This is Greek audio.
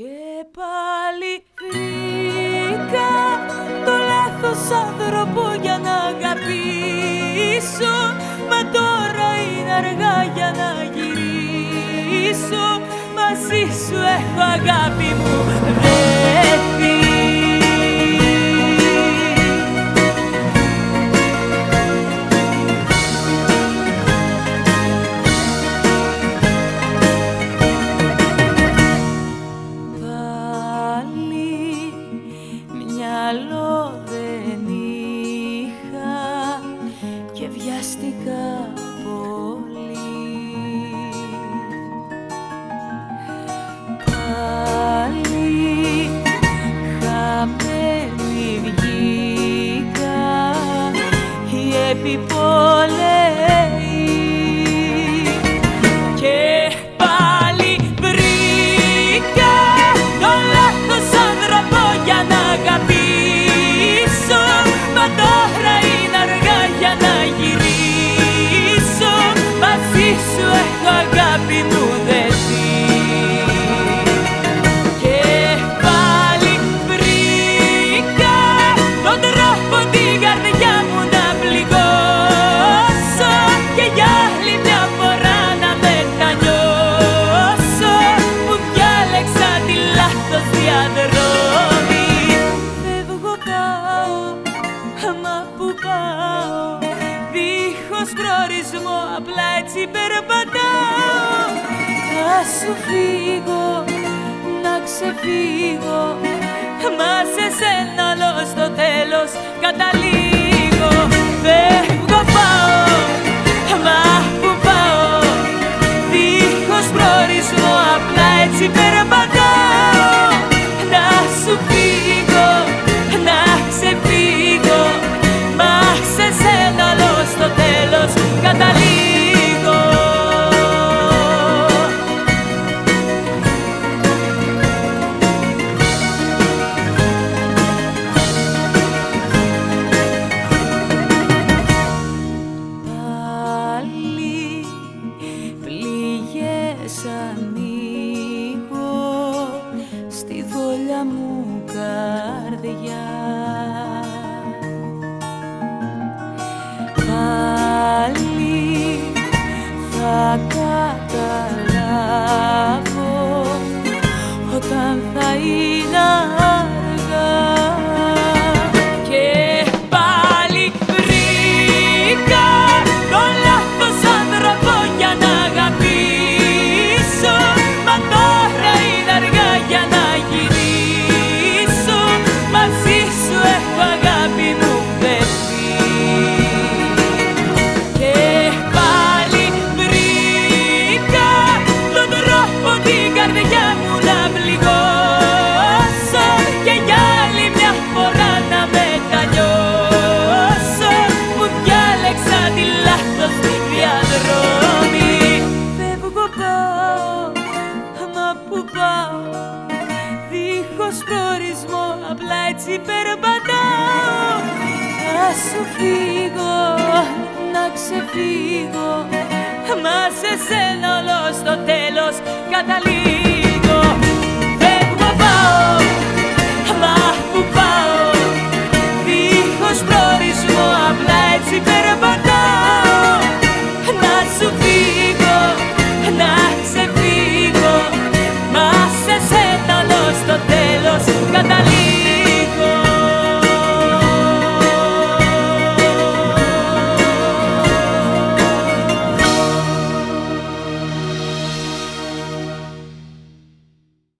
Και πάλι βρήκα το λάθος άνθρωπο για να αγαπήσω. Μα τώρα είναι αργά για να γυρίσω. Μαζί σου έχω αγάπη μου. βλέπει που πάω. Δίχως προορισμό απλά έτσι περπατάω. Θα σου φύγω, να ξεφύγω. Μα σε σένα όλο στο τέλος καρδιά έτσι περπατάω Να σου φύγω, να ξεφύγω. Μα σε σένα όλο στο τέλος καταλήγω.